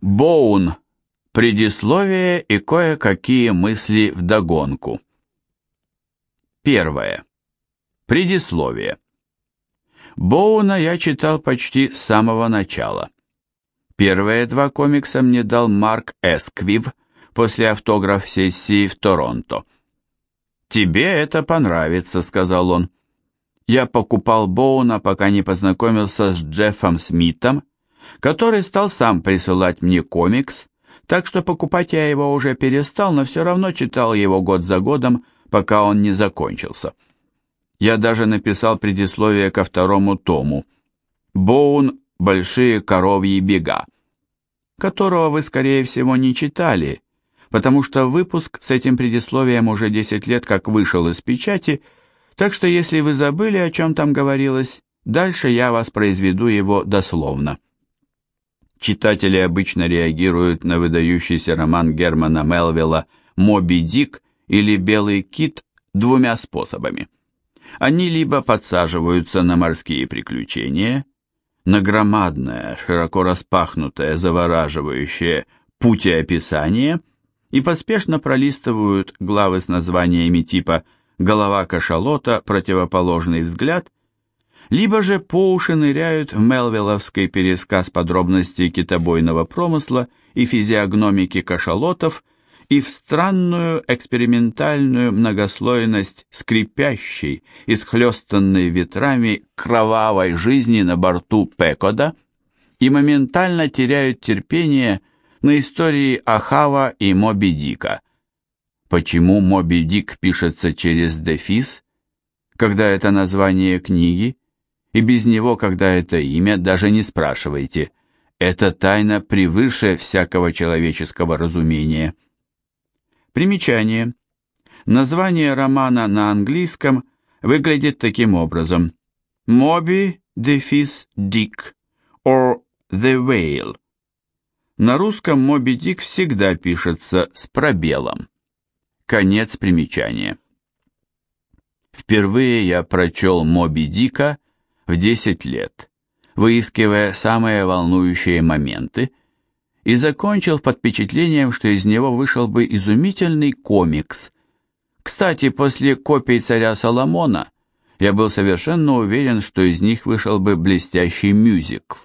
Боун. Предисловие и кое-какие мысли вдогонку. Первое. Предисловие. Боуна я читал почти с самого начала. Первые два комикса мне дал Марк Эсквив после автограф-сессии в Торонто. «Тебе это понравится», — сказал он. Я покупал Боуна, пока не познакомился с Джеффом Смитом, который стал сам присылать мне комикс, так что покупать я его уже перестал, но все равно читал его год за годом, пока он не закончился. Я даже написал предисловие ко второму тому «Боун. Большие коровьи бега», которого вы, скорее всего, не читали, потому что выпуск с этим предисловием уже 10 лет как вышел из печати, так что если вы забыли, о чем там говорилось, дальше я воспроизведу его дословно. Читатели обычно реагируют на выдающийся роман Германа Мелвилла «Моби Дик» или «Белый кит» двумя способами. Они либо подсаживаются на морские приключения, на громадное, широко распахнутое, завораживающее путеописание и поспешно пролистывают главы с названиями типа «Голова кашалота», «Противоположный взгляд» либо же по уши ныряют в Мелвилловский пересказ подробностей китобойного промысла и физиогномики кашалотов и в странную экспериментальную многослойность скрипящей, исхлестанной ветрами кровавой жизни на борту Пекода и моментально теряют терпение на истории Ахава и Моби Дика. Почему Моби Дик пишется через дефис, когда это название книги, и без него, когда это имя, даже не спрашивайте. Это тайна превыше всякого человеческого разумения. Примечание. Название романа на английском выглядит таким образом. Моби дефис Дик or The Whale. На русском Моби Дик всегда пишется с пробелом. Конец примечания. Впервые я прочел Моби Дика в 10 лет, выискивая самые волнующие моменты, и закончил под впечатлением, что из него вышел бы изумительный комикс. Кстати, после копий царя Соломона я был совершенно уверен, что из них вышел бы блестящий мюзикл.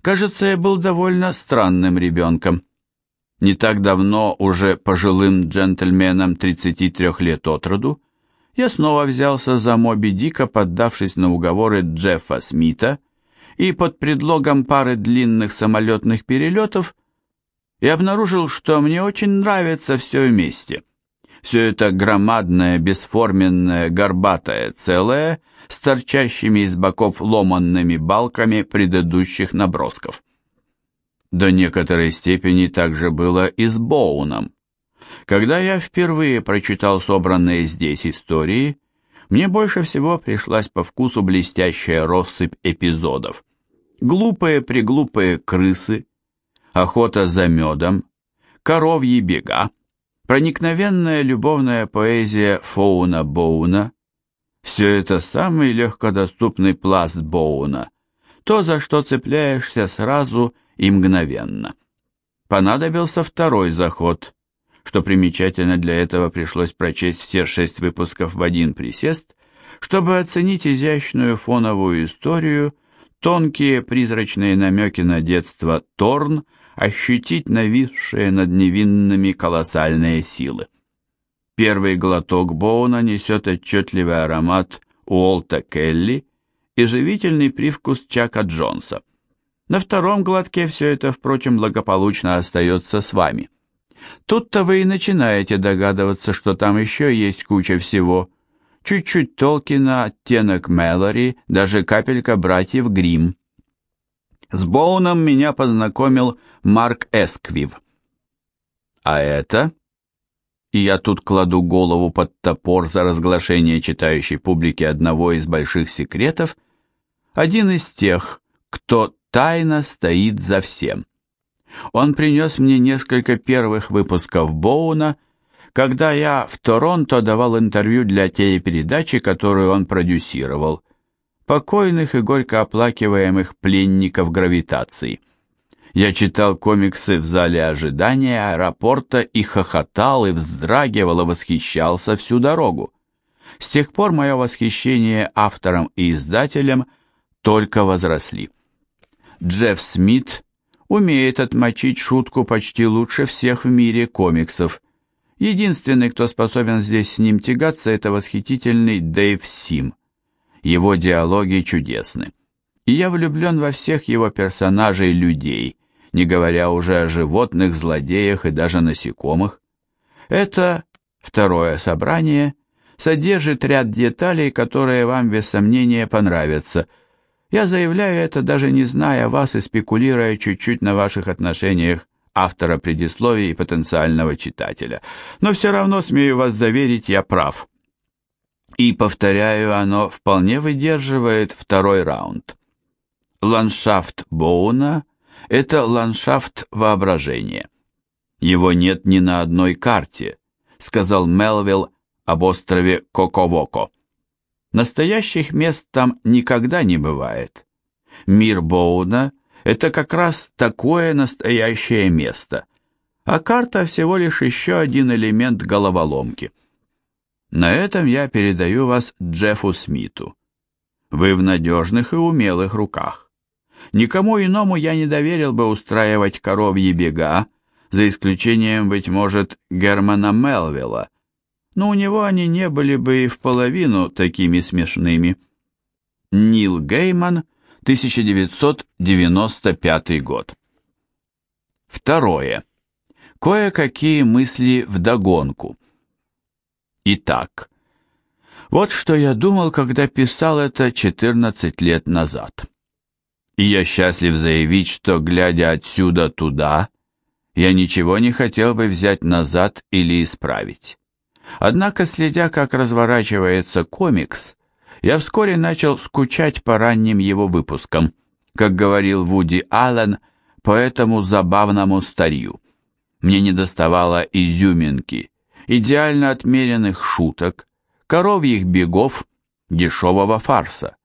Кажется, я был довольно странным ребенком. Не так давно, уже пожилым джентльменом 33 лет от роду, я снова взялся за Моби Дика, поддавшись на уговоры Джеффа Смита, и под предлогом пары длинных самолетных перелетов и обнаружил, что мне очень нравится все вместе. Все это громадное, бесформенное, горбатое целое с торчащими из боков ломанными балками предыдущих набросков. До некоторой степени так же было и с Боуном. Когда я впервые прочитал собранные здесь истории, мне больше всего пришлась по вкусу блестящая россыпь эпизодов. Глупые-преглупые крысы, охота за медом, коровьи бега, проникновенная любовная поэзия Фоуна Боуна. Все это самый легкодоступный пласт Боуна, то, за что цепляешься сразу и мгновенно. Понадобился второй заход – что примечательно для этого пришлось прочесть все шесть выпусков в один присест, чтобы оценить изящную фоновую историю, тонкие призрачные намеки на детство Торн, ощутить нависшие над невинными колоссальные силы. Первый глоток Боуна несет отчетливый аромат Уолта Келли и живительный привкус Чака Джонса. На втором глотке все это, впрочем, благополучно остается с вами. Тут-то вы и начинаете догадываться, что там еще есть куча всего. Чуть-чуть Толкина, оттенок Мэлори, даже капелька братьев Грим. С Боуном меня познакомил Марк Эсквив. А это? И я тут кладу голову под топор за разглашение читающей публике одного из больших секретов. Один из тех, кто тайно стоит за всем. Он принес мне несколько первых выпусков Боуна, когда я в Торонто давал интервью для телепередачи, которую он продюсировал, покойных и горько оплакиваемых пленников гравитации. Я читал комиксы в зале ожидания аэропорта и хохотал, и вздрагивал, и восхищался всю дорогу. С тех пор мое восхищение автором и издателем только возросли. Джефф Смит умеет отмочить шутку почти лучше всех в мире комиксов. Единственный, кто способен здесь с ним тягаться, это восхитительный Дэйв Сим. Его диалоги чудесны. И я влюблен во всех его персонажей-людей, не говоря уже о животных, злодеях и даже насекомых. Это второе собрание содержит ряд деталей, которые вам без сомнения понравятся. Я заявляю это, даже не зная вас и спекулируя чуть-чуть на ваших отношениях автора предисловия и потенциального читателя. Но все равно, смею вас заверить, я прав. И, повторяю, оно вполне выдерживает второй раунд. Ландшафт Боуна – это ландшафт воображения. Его нет ни на одной карте, сказал Мелвилл об острове Коковоко. Настоящих мест там никогда не бывает. Мир Боуна – это как раз такое настоящее место, а карта всего лишь еще один элемент головоломки. На этом я передаю вас Джеффу Смиту. Вы в надежных и умелых руках. Никому иному я не доверил бы устраивать коровьи бега, за исключением, быть может, Германа Мелвилла, но у него они не были бы и в половину такими смешными. Нил Гейман, 1995 год. Второе. Кое-какие мысли вдогонку. Итак, вот что я думал, когда писал это 14 лет назад. И я счастлив заявить, что, глядя отсюда туда, я ничего не хотел бы взять назад или исправить. Однако, следя, как разворачивается комикс, я вскоре начал скучать по ранним его выпускам, как говорил Вуди Аллен, по этому забавному старью. Мне недоставало изюминки, идеально отмеренных шуток, коровьих бегов, дешевого фарса.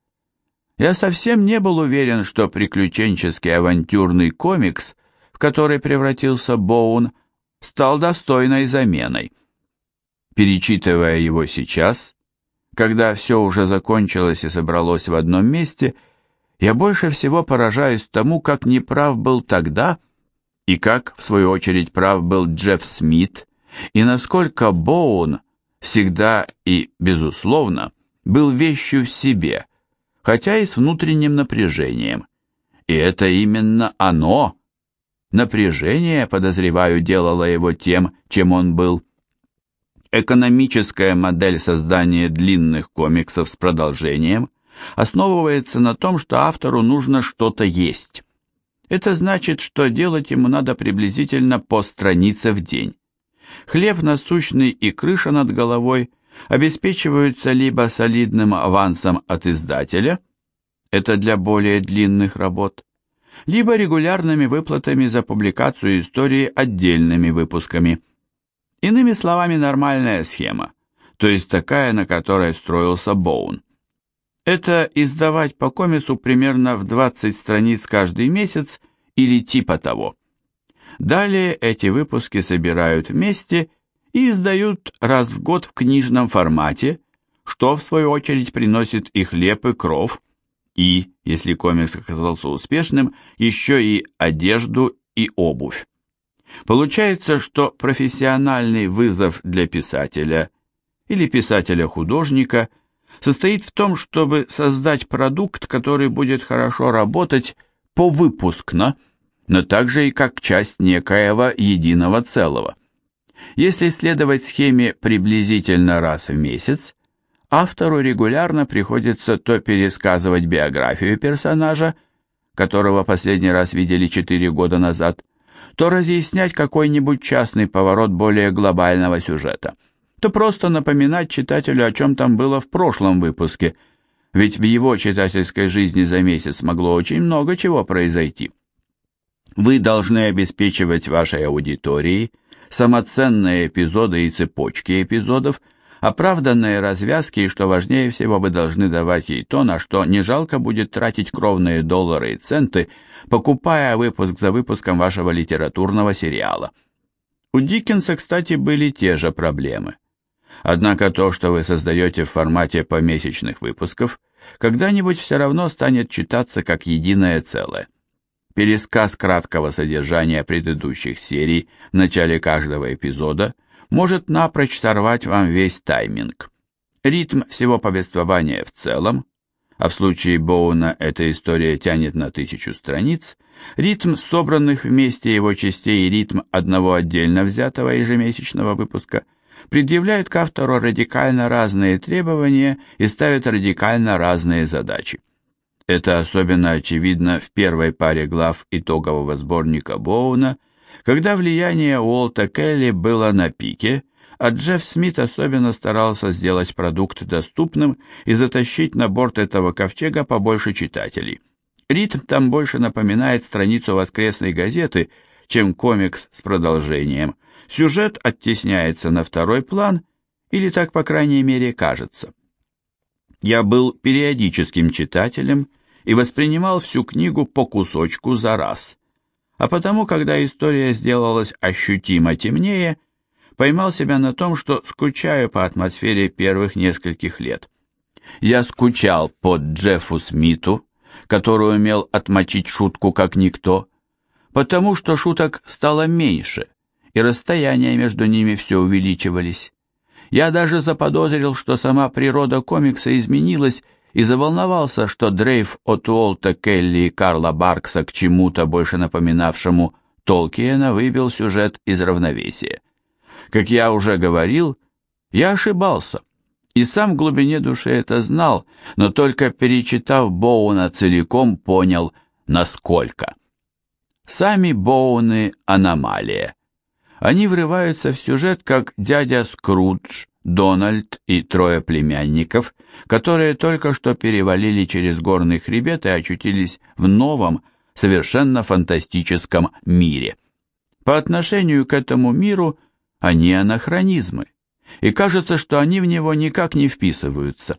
Я совсем не был уверен, что приключенческий авантюрный комикс, в который превратился Боун, стал достойной заменой. Перечитывая его сейчас, когда все уже закончилось и собралось в одном месте, я больше всего поражаюсь тому, как неправ был тогда, и как, в свою очередь, прав был Джефф Смит, и насколько Боун всегда и, безусловно, был вещью в себе, хотя и с внутренним напряжением. И это именно оно, напряжение, подозреваю, делало его тем, чем он был. Экономическая модель создания длинных комиксов с продолжением основывается на том, что автору нужно что-то есть. Это значит, что делать ему надо приблизительно по странице в день. Хлеб насущный и крыша над головой обеспечиваются либо солидным авансом от издателя, это для более длинных работ, либо регулярными выплатами за публикацию истории отдельными выпусками – Иными словами, нормальная схема, то есть такая, на которой строился Боун. Это издавать по комиксу примерно в 20 страниц каждый месяц или типа того. Далее эти выпуски собирают вместе и издают раз в год в книжном формате, что в свою очередь приносит и хлеб, и кров, и, если комикс оказался успешным, еще и одежду и обувь. Получается, что профессиональный вызов для писателя или писателя-художника состоит в том, чтобы создать продукт, который будет хорошо работать повыпускно, но также и как часть некоего единого целого. Если следовать схеме приблизительно раз в месяц, автору регулярно приходится то пересказывать биографию персонажа, которого последний раз видели 4 года назад, то разъяснять какой-нибудь частный поворот более глобального сюжета, то просто напоминать читателю, о чем там было в прошлом выпуске, ведь в его читательской жизни за месяц могло очень много чего произойти. Вы должны обеспечивать вашей аудитории самоценные эпизоды и цепочки эпизодов, оправданные развязки и, что важнее всего, вы должны давать ей то, на что не жалко будет тратить кровные доллары и центы, покупая выпуск за выпуском вашего литературного сериала. У Диккенса, кстати, были те же проблемы. Однако то, что вы создаете в формате помесячных выпусков, когда-нибудь все равно станет читаться как единое целое. Пересказ краткого содержания предыдущих серий в начале каждого эпизода может напрочь сорвать вам весь тайминг. Ритм всего повествования в целом, а в случае Боуна эта история тянет на тысячу страниц, ритм собранных вместе его частей и ритм одного отдельно взятого ежемесячного выпуска предъявляют к автору радикально разные требования и ставят радикально разные задачи. Это особенно очевидно в первой паре глав итогового сборника Боуна, когда влияние Уолта Келли было на пике, а Джефф Смит особенно старался сделать продукт доступным и затащить на борт этого ковчега побольше читателей. Ритм там больше напоминает страницу воскресной газеты, чем комикс с продолжением. Сюжет оттесняется на второй план, или так, по крайней мере, кажется. Я был периодическим читателем и воспринимал всю книгу по кусочку за раз. А потому, когда история сделалась ощутимо темнее, поймал себя на том, что скучаю по атмосфере первых нескольких лет. Я скучал по Джеффу Смиту, который умел отмочить шутку как никто, потому что шуток стало меньше, и расстояния между ними все увеличивались. Я даже заподозрил, что сама природа комикса изменилась, и заволновался, что дрейф от Уолта Келли и Карла Баркса к чему-то больше напоминавшему Толкиена выбил сюжет из равновесия. Как я уже говорил, я ошибался, и сам в глубине души это знал, но только перечитав Боуна целиком, понял, насколько. Сами Боуны – аномалия. Они врываются в сюжет, как дядя Скрудж, Дональд и трое племянников, которые только что перевалили через горный хребет и очутились в новом, совершенно фантастическом мире. По отношению к этому миру они анахронизмы, и кажется, что они в него никак не вписываются.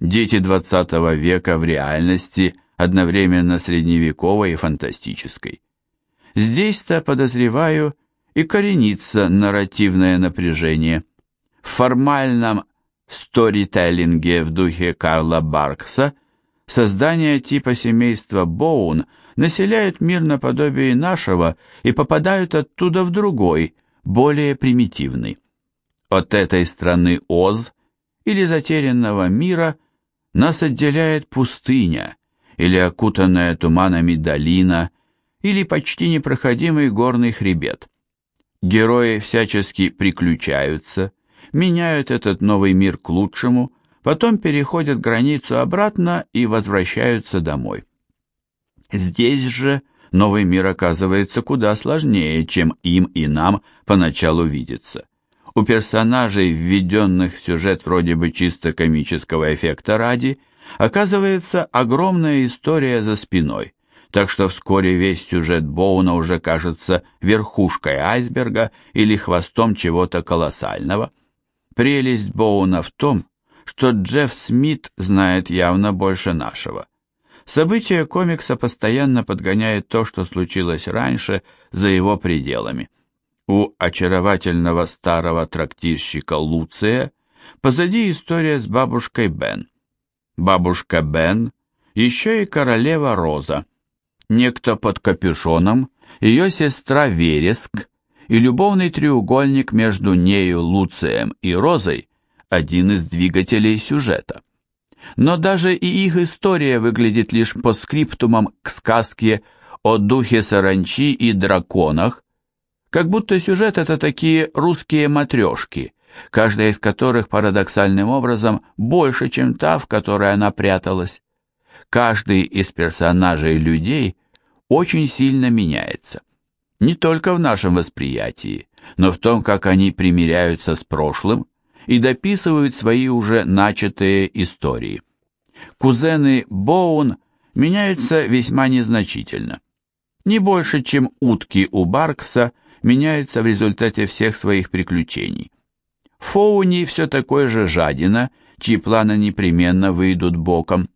Дети XX века в реальности одновременно средневековой и фантастической. Здесь-то, подозреваю, и коренится нарративное напряжение. В формальном сторителлинге в духе Карла Баркса создание типа семейства Боун населяют мир наподобие нашего и попадают оттуда в другой, более примитивный. От этой страны Оз или затерянного мира нас отделяет пустыня или окутанная туманами долина или почти непроходимый горный хребет. Герои всячески приключаются, меняют этот новый мир к лучшему, потом переходят границу обратно и возвращаются домой. Здесь же новый мир оказывается куда сложнее, чем им и нам поначалу видится. У персонажей, введенных в сюжет вроде бы чисто комического эффекта ради, оказывается огромная история за спиной так что вскоре весь сюжет Боуна уже кажется верхушкой айсберга или хвостом чего-то колоссального. Прелесть Боуна в том, что Джефф Смит знает явно больше нашего. События комикса постоянно подгоняет то, что случилось раньше, за его пределами. У очаровательного старого трактирщика Луция позади история с бабушкой Бен. Бабушка Бен, еще и королева Роза – некто под капюшоном, ее сестра Вереск и любовный треугольник между нею, Луцием и Розой – один из двигателей сюжета. Но даже и их история выглядит лишь по скриптумам к сказке о духе саранчи и драконах, как будто сюжет – это такие русские матрешки, каждая из которых парадоксальным образом больше, чем та, в которой она пряталась каждый из персонажей людей очень сильно меняется. Не только в нашем восприятии, но в том, как они примиряются с прошлым и дописывают свои уже начатые истории. Кузены Боун меняются весьма незначительно. Не больше, чем утки у Баркса меняются в результате всех своих приключений. Фоуни все такой же жадина, чьи планы непременно выйдут боком.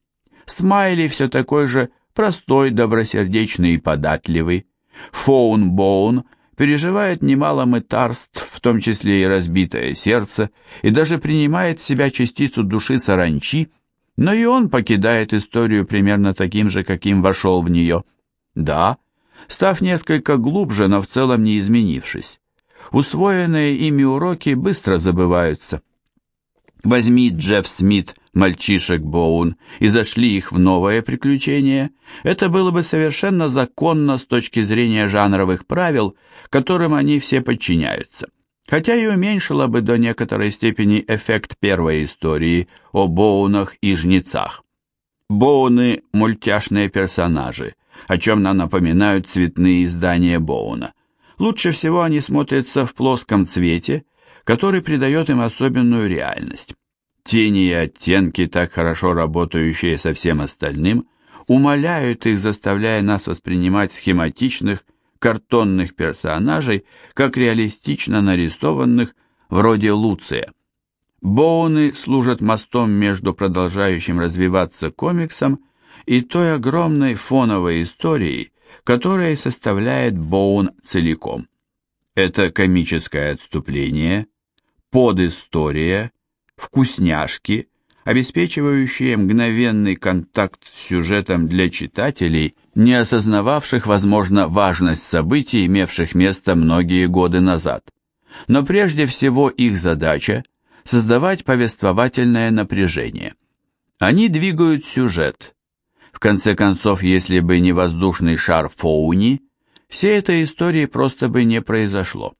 Смайли все такой же простой, добросердечный и податливый. Фоун Боун переживает немало мытарств, в том числе и разбитое сердце, и даже принимает в себя частицу души саранчи, но и он покидает историю примерно таким же, каким вошел в нее. Да, став несколько глубже, но в целом не изменившись. Усвоенные ими уроки быстро забываются. Возьми Джефф Смит, мальчишек Боун, и зашли их в новое приключение, это было бы совершенно законно с точки зрения жанровых правил, которым они все подчиняются. Хотя и уменьшило бы до некоторой степени эффект первой истории о Боунах и жнецах. Боуны – мультяшные персонажи, о чем нам напоминают цветные издания Боуна. Лучше всего они смотрятся в плоском цвете, который придает им особенную реальность. Тени и оттенки, так хорошо работающие со всем остальным, умаляют их, заставляя нас воспринимать схематичных, картонных персонажей, как реалистично нарисованных, вроде Луция. Боуны служат мостом между продолжающим развиваться комиксом и той огромной фоновой историей, которая составляет Боун целиком. Это комическое отступление, подистория, вкусняшки, обеспечивающие мгновенный контакт с сюжетом для читателей, не осознававших, возможно, важность событий, имевших место многие годы назад. Но прежде всего их задача – создавать повествовательное напряжение. Они двигают сюжет, конце концов, если бы не воздушный шар Фоуни, всей этой истории просто бы не произошло.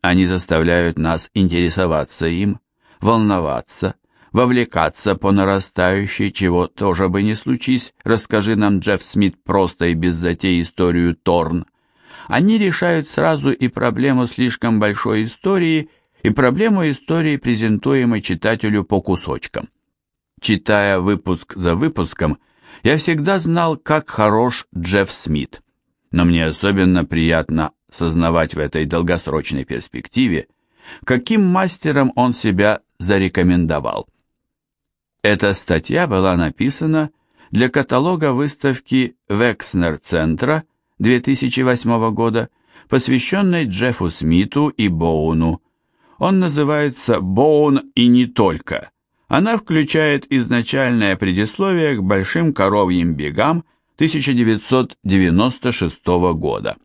Они заставляют нас интересоваться им, волноваться, вовлекаться по нарастающей, чего тоже бы не случись, расскажи нам Джефф Смит просто и без затей историю Торн. Они решают сразу и проблему слишком большой истории, и проблему истории, презентуемой читателю по кусочкам. Читая выпуск за выпуском, я всегда знал, как хорош Джефф Смит, но мне особенно приятно сознавать в этой долгосрочной перспективе, каким мастером он себя зарекомендовал. Эта статья была написана для каталога выставки Векснер-центра 2008 года, посвященной Джеффу Смиту и Боуну. Он называется «Боун и не только», она включает изначальное предисловие к большим коровьим бегам 1996 года.